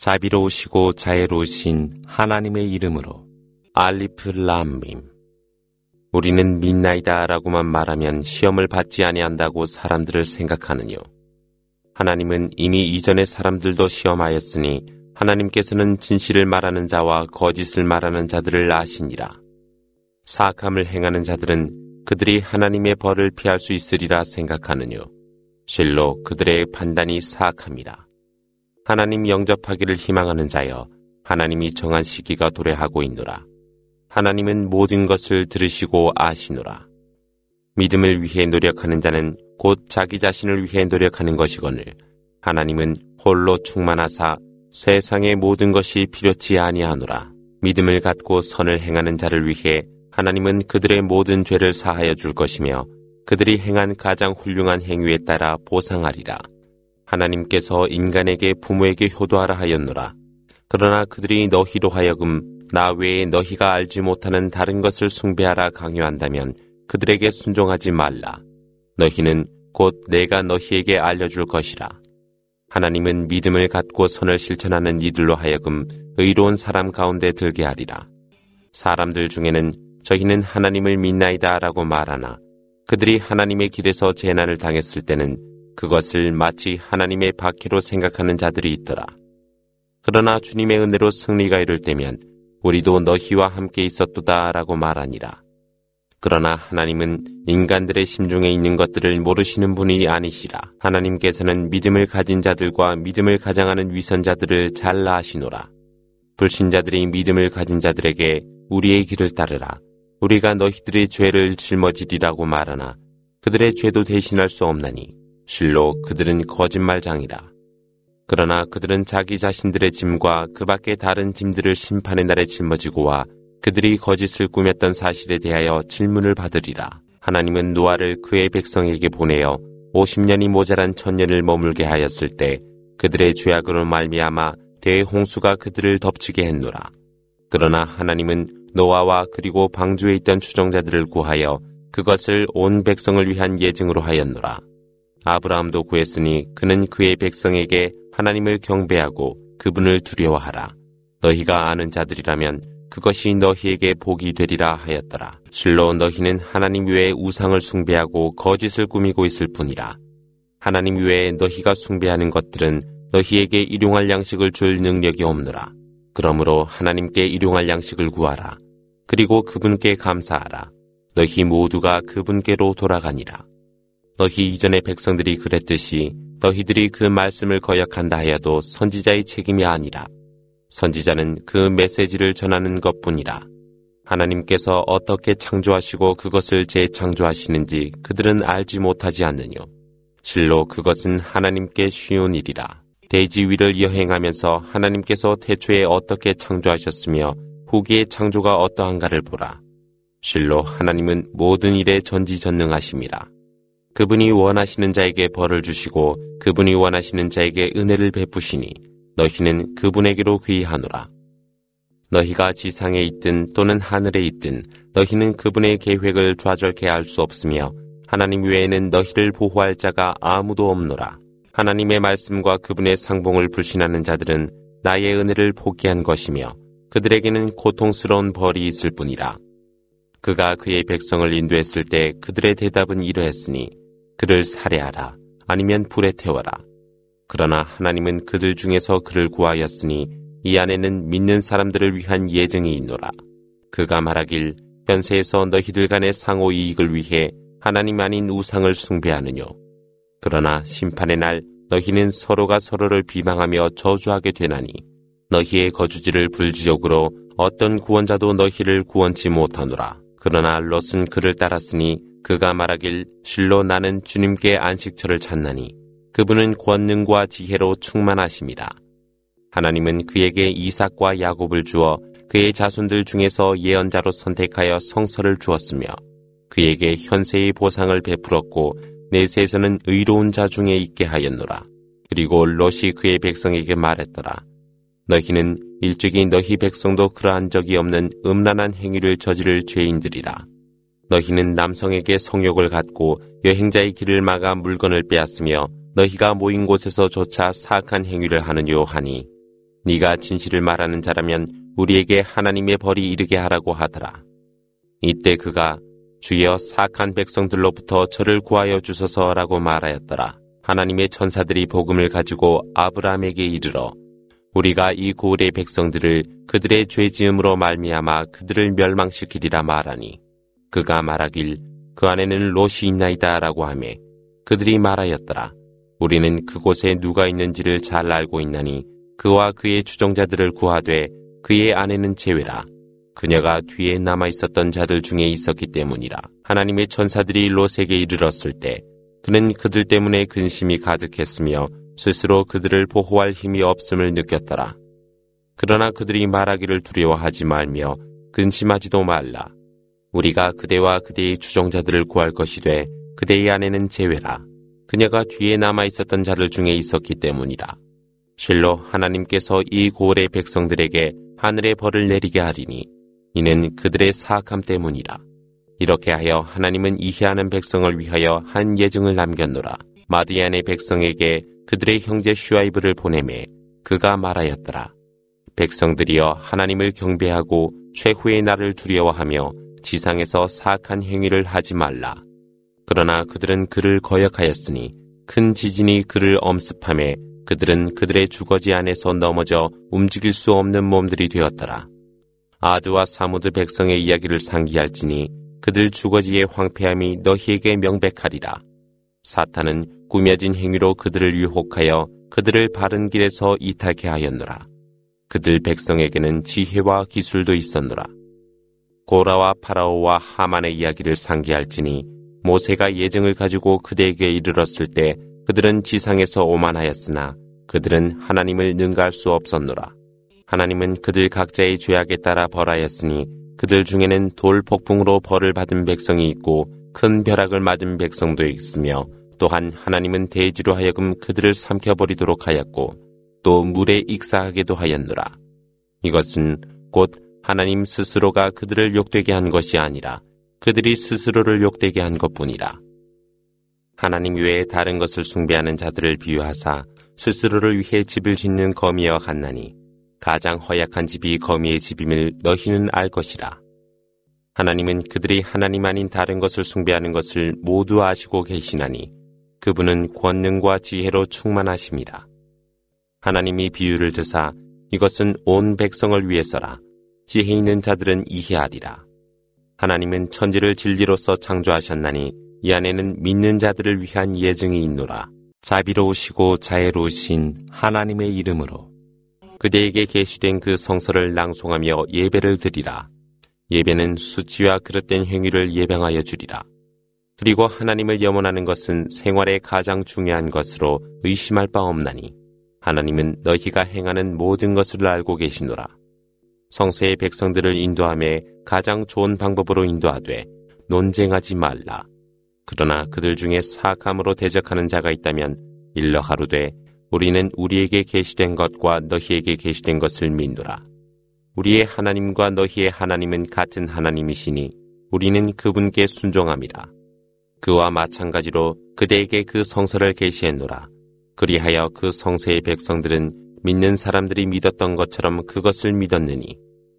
자비로우시고 자애로우신 하나님의 이름으로 알리프 람밈 우리는 민나이다라고만 말하면 시험을 받지 아니한다고 사람들을 생각하느뇨. 하나님은 이미 이전의 사람들도 시험하였으니 하나님께서는 진실을 말하는 자와 거짓을 말하는 자들을 아시니라. 사악함을 행하는 자들은 그들이 하나님의 벌을 피할 수 있으리라 생각하느뇨. 실로 그들의 판단이 사악함이라. 하나님 영접하기를 희망하는 자여 하나님이 정한 시기가 도래하고 있노라. 하나님은 모든 것을 들으시고 아시노라. 믿음을 위해 노력하는 자는 곧 자기 자신을 위해 노력하는 것이거늘 하나님은 홀로 충만하사 세상의 모든 것이 필요치 아니하노라. 믿음을 갖고 선을 행하는 자를 위해 하나님은 그들의 모든 죄를 사하여 줄 것이며 그들이 행한 가장 훌륭한 행위에 따라 보상하리라. 하나님께서 인간에게 부모에게 효도하라 하였노라. 그러나 그들이 너희로 하여금 나 외에 너희가 알지 못하는 다른 것을 숭배하라 강요한다면 그들에게 순종하지 말라. 너희는 곧 내가 너희에게 알려줄 것이라. 하나님은 믿음을 갖고 선을 실천하는 이들로 하여금 의로운 사람 가운데 들게 하리라. 사람들 중에는 저희는 하나님을 믿나이다 라고 말하나 그들이 하나님의 길에서 재난을 당했을 때는 그것을 마치 하나님의 박해로 생각하는 자들이 있더라. 그러나 주님의 은혜로 승리가 이를 때면 우리도 너희와 함께 있었도다 라고 말하니라. 그러나 하나님은 인간들의 심중에 있는 것들을 모르시는 분이 아니시라. 하나님께서는 믿음을 가진 자들과 믿음을 가장하는 위선자들을 잘 아시노라. 불신자들이 믿음을 가진 자들에게 우리의 길을 따르라. 우리가 너희들의 죄를 짊어지리라고 말하나 그들의 죄도 대신할 수 없나니 실로 그들은 거짓말장이라. 그러나 그들은 자기 자신들의 짐과 그 밖의 다른 짐들을 심판의 날에 짊어지고 와 그들이 거짓을 꾸몄던 사실에 대하여 질문을 받으리라. 하나님은 노아를 그의 백성에게 보내어 50년이 모자란 천년을 머물게 하였을 때 그들의 죄악으로 말미암아 대홍수가 그들을 덮치게 했노라. 그러나 하나님은 노아와 그리고 방주에 있던 추종자들을 구하여 그것을 온 백성을 위한 예증으로 하였노라. 아브라함도 구했으니 그는 그의 백성에게 하나님을 경배하고 그분을 두려워하라. 너희가 아는 자들이라면 그것이 너희에게 복이 되리라 하였더라. 실로 너희는 하나님 외에 우상을 숭배하고 거짓을 꾸미고 있을 뿐이라. 하나님 외에 너희가 숭배하는 것들은 너희에게 일용할 양식을 줄 능력이 없노라. 그러므로 하나님께 일용할 양식을 구하라. 그리고 그분께 감사하라. 너희 모두가 그분께로 돌아가니라. 너희 이전의 백성들이 그랬듯이 너희들이 그 말씀을 거역한다 하여도 선지자의 책임이 아니라 선지자는 그 메시지를 전하는 것뿐이라. 하나님께서 어떻게 창조하시고 그것을 재창조하시는지 그들은 알지 못하지 않느뇨. 실로 그것은 하나님께 쉬운 일이라. 대지 위를 여행하면서 하나님께서 태초에 어떻게 창조하셨으며 후기의 창조가 어떠한가를 보라. 실로 하나님은 모든 일에 전지전능하심이라. 그분이 원하시는 자에게 벌을 주시고 그분이 원하시는 자에게 은혜를 베푸시니 너희는 그분에게로 귀하노라. 너희가 지상에 있든 또는 하늘에 있든 너희는 그분의 계획을 좌절케 할 수 없으며 하나님 외에는 너희를 보호할 자가 아무도 없노라. 하나님의 말씀과 그분의 상봉을 불신하는 자들은 나의 은혜를 포기한 것이며 그들에게는 고통스러운 벌이 있을 뿐이라. 그가 그의 백성을 인도했을 때 그들의 대답은 이러했으니 그를 살해하라 아니면 불에 태워라. 그러나 하나님은 그들 중에서 그를 구하였으니 이 안에는 믿는 사람들을 위한 예정이 있노라. 그가 말하길 현세에서 너희들 간의 상호 이익을 위해 하나님 아닌 우상을 숭배하느뇨. 그러나 심판의 날 너희는 서로가 서로를 비방하며 저주하게 되나니 너희의 거주지를 불지옥으로 어떤 구원자도 너희를 구원치 못하노라. 그러나 롯은 그를 따랐으니 그가 말하길 실로 나는 주님께 안식처를 찾나니 그분은 권능과 지혜로 충만하십니다. 하나님은 그에게 이삭과 야곱을 주어 그의 자손들 중에서 예언자로 선택하여 성서를 주었으며 그에게 현세의 보상을 베풀었고 내세에서는 의로운 자 중에 있게 하였노라. 그리고 롯이 그의 백성에게 말했더라. 너희는 일찍이 너희 백성도 그러한 적이 없는 음란한 행위를 저지를 죄인들이라. 너희는 남성에게 성욕을 갖고 여행자의 길을 막아 물건을 빼앗으며 너희가 모인 곳에서조차 사악한 행위를 하느뇨 하니 네가 진실을 말하는 자라면 우리에게 하나님의 벌이 이르게 하라고 하더라. 이때 그가 주여 사악한 백성들로부터 저를 구하여 주소서라고 말하였더라. 하나님의 천사들이 복음을 가지고 아브라함에게 이르러 우리가 이 고을의 백성들을 그들의 죄 지음으로 말미암아 그들을 멸망시키리라 말하니 그가 말하길 그 안에는 롯이 있나이다 라고 하매 그들이 말하였더라. 우리는 그곳에 누가 있는지를 잘 알고 있나니 그와 그의 추종자들을 구하되 그의 아내는 제외라. 그녀가 뒤에 남아 있었던 자들 중에 있었기 때문이라. 하나님의 천사들이 롯에게 이르렀을 때 그는 그들 때문에 근심이 가득했으며 스스로 그들을 보호할 힘이 없음을 느꼈더라. 그러나 그들이 말하기를 두려워하지 말며 근심하지도 말라. 우리가 그대와 그대의 추종자들을 구할 것이 돼 그대의 아내는 제외라. 그녀가 뒤에 남아 있었던 자들 중에 있었기 때문이라. 실로 하나님께서 이 고을의 백성들에게 하늘의 벌을 내리게 하리니 이는 그들의 사악함 때문이라. 이렇게 하여 하나님은 이해하는 백성을 위하여 한 예증을 남겼노라. 마디안의 백성에게 그들의 형제 슈아이브를 보내매 그가 말하였더라. 백성들이여 하나님을 경배하고 최후의 날을 두려워하며 지상에서 사악한 행위를 하지 말라. 그러나 그들은 그를 거역하였으니 큰 지진이 그를 엄습함에 그들은 그들의 주거지 안에서 넘어져 움직일 수 없는 몸들이 되었더라. 아드와 사무드 백성의 이야기를 상기할지니 그들 주거지의 황폐함이 너희에게 명백하리라. 사탄은 꾸며진 행위로 그들을 유혹하여 그들을 바른 길에서 이탈케 하였노라. 그들 백성에게는 지혜와 기술도 있었노라. 고라와 파라오와 하만의 이야기를 상기할지니 모세가 예증을 가지고 그대에게 이르렀을 때 그들은 지상에서 오만하였으나 그들은 하나님을 능가할 수 없었노라. 하나님은 그들 각자의 죄악에 따라 벌하였으니 그들 중에는 돌 폭풍으로 벌을 받은 백성이 있고 큰 벼락을 맞은 백성도 있으며 또한 하나님은 대지로 하여금 그들을 삼켜버리도록 하였고 또 물에 익사하게도 하였노라. 이것은 곧 하나님 스스로가 그들을 욕되게 한 것이 아니라 그들이 스스로를 욕되게 한 것뿐이라. 하나님 외에 다른 것을 숭배하는 자들을 비유하사 스스로를 위해 집을 짓는 거미와 같나니 가장 허약한 집이 거미의 집임을 너희는 알 것이라. 하나님은 그들이 하나님 아닌 다른 것을 숭배하는 것을 모두 아시고 계시나니 그분은 권능과 지혜로 충만하십니다. 하나님이 비유를 드사 이것은 온 백성을 위해서라. 지혜 있는 자들은 이해하리라. 하나님은 천지를 진리로서 창조하셨나니 이 안에는 믿는 자들을 위한 예증이 있노라. 자비로우시고 자애로우신 하나님의 이름으로 그대에게 계시된 그 성서를 낭송하며 예배를 드리라. 예배는 수치와 그릇된 행위를 예방하여 주리라. 그리고 하나님을 염원하는 것은 생활의 가장 중요한 것으로 의심할 바 없나니 하나님은 너희가 행하는 모든 것을 알고 계시노라. 성세의 백성들을 인도함에 가장 좋은 방법으로 인도하되 논쟁하지 말라. 그러나 그들 중에 사악함으로 대적하는 자가 있다면 일러 하루되 우리는 우리에게 계시된 것과 너희에게 계시된 것을 믿노라. 우리의 하나님과 너희의 하나님은 같은 하나님이시니 우리는 그분께 순종함이라. 그와 마찬가지로 그대에게 그 성서를 계시했노라. 그리하여 그 성세의 백성들은 믿는 사람들이 믿었던 것처럼 그것을 믿었느니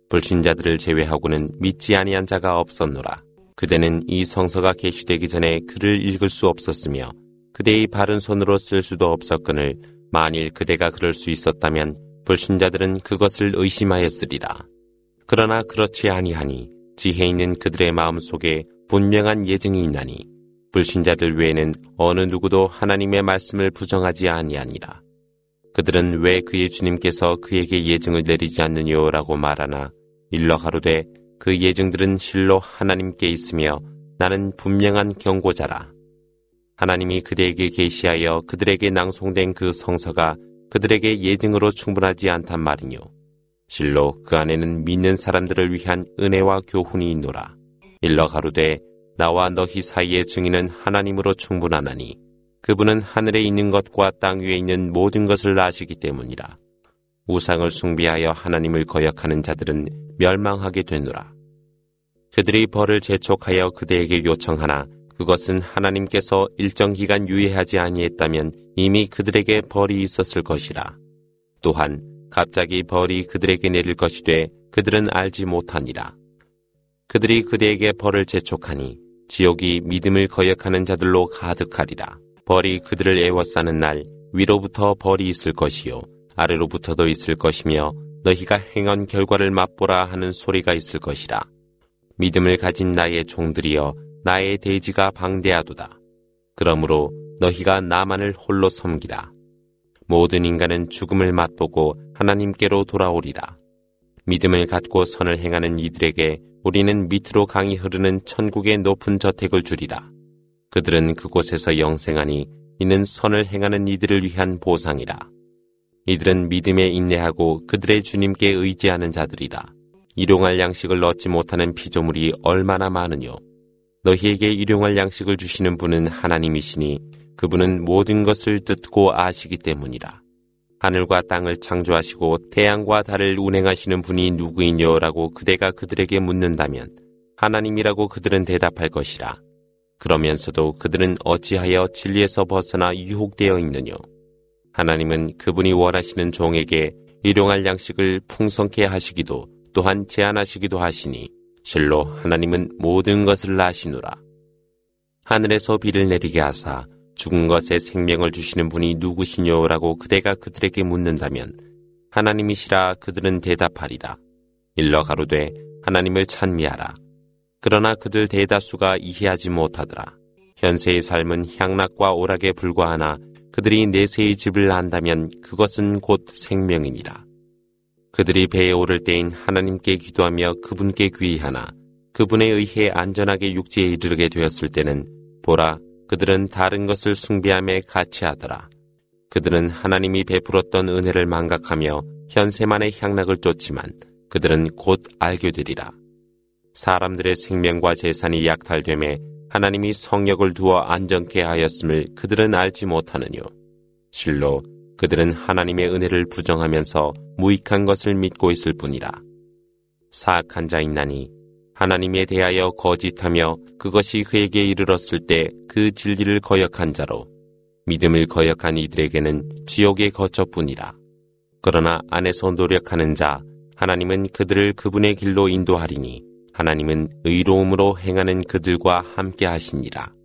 불신자들을 제외하고는 믿지 아니한 자가 없었노라. 그대는 이 성서가 계시되기 전에 글을 읽을 수 없었으며 그대의 바른 손으로 쓸 수도 없었거늘 만일 그대가 그럴 수 있었다면 불신자들은 그것을 의심하였으리라. 그러나 그렇지 아니하니 지혜 있는 그들의 마음 속에 분명한 예증이 있나니 불신자들 외에는 어느 누구도 하나님의 말씀을 부정하지 아니하니라. 그들은 왜 그의 주님께서 그에게 예증을 내리지 않느냐라고 말하나 일러 가로되 그 예증들은 실로 하나님께 있으며 나는 분명한 경고자라. 하나님이 그대에게 계시하여 그들에게 낭송된 그 성서가 그들에게 예증으로 충분하지 않단 말이뇨. 실로 그 안에는 믿는 사람들을 위한 은혜와 교훈이 있노라. 일러 가로되 나와 너희 사이의 증인은 하나님으로 충분하나니 그분은 하늘에 있는 것과 땅 위에 있는 모든 것을 아시기 때문이라. 우상을 숭배하여 하나님을 거역하는 자들은 멸망하게 되노라. 그들이 벌을 재촉하여 그대에게 요청하나 그것은 하나님께서 일정 기간 유예하지 아니했다면 이미 그들에게 벌이 있었을 것이라. 또한 갑자기 벌이 그들에게 내릴 것이되 그들은 알지 못하니라. 그들이 그대에게 벌을 재촉하니 지옥이 믿음을 거역하는 자들로 가득하리라. 벌이 그들을 애워싸는 날 위로부터 벌이 있을 것이요 아래로부터도 있을 것이며 너희가 행한 결과를 맛보라 하는 소리가 있을 것이라. 믿음을 가진 나의 종들이여 나의 대지가 방대하도다. 그러므로 너희가 나만을 홀로 섬기라. 모든 인간은 죽음을 맛보고 하나님께로 돌아오리라. 믿음을 갖고 선을 행하는 이들에게 우리는 밑으로 강이 흐르는 천국의 높은 저택을 주리라. 그들은 그곳에서 영생하니 이는 선을 행하는 이들을 위한 보상이라. 이들은 믿음에 인내하고 그들의 주님께 의지하는 자들이라. 일용할 양식을 얻지 못하는 피조물이 얼마나 많으뇨. 너희에게 일용할 양식을 주시는 분은 하나님이시니 그분은 모든 것을 듣고 아시기 때문이라. 하늘과 땅을 창조하시고 태양과 달을 운행하시는 분이 누구이뇨라고 그대가 그들에게 묻는다면 하나님이라고 그들은 대답할 것이라. 그러면서도 그들은 어찌하여 진리에서 벗어나 유혹되어 있느뇨. 하나님은 그분이 원하시는 종에게 일용할 양식을 풍성케 하시기도 또한 제한하시기도 하시니 실로 하나님은 모든 것을 아시노라. 하늘에서 비를 내리게 하사 죽은 것에 생명을 주시는 분이 누구시뇨라고 그대가 그들에게 묻는다면 하나님이시라 그들은 대답하리라. 일러 가로되 하나님을 찬미하라. 그러나 그들 대다수가 이해하지 못하더라. 현세의 삶은 향락과 오락에 불과하나 그들이 내세의 집을 안다면 그것은 곧 생명이니라. 그들이 배에 오를 때인 하나님께 기도하며 그분께 귀의하나 그분에 의해 안전하게 육지에 이르게 되었을 때는 보라 그들은 다른 것을 숭배함에 같이 하더라. 그들은 하나님이 베풀었던 은혜를 망각하며 현세만의 향락을 쫓지만 그들은 곧 알게 되리라. 사람들의 생명과 재산이 약탈됨에 하나님이 성역을 두어 안정케 하였음을 그들은 알지 못하느뇨. 실로 그들은 하나님의 은혜를 부정하면서 무익한 것을 믿고 있을 뿐이라. 사악한 자인나니 하나님에 대하여 거짓하며 그것이 그에게 이르렀을 때 그 진리를 거역한 자로 믿음을 거역한 이들에게는 지옥의 거처뿐이라. 그러나 안에서 노력하는 자 하나님은 그들을 그분의 길로 인도하리니 하나님은 의로움으로 행하는 그들과 함께 하시니라.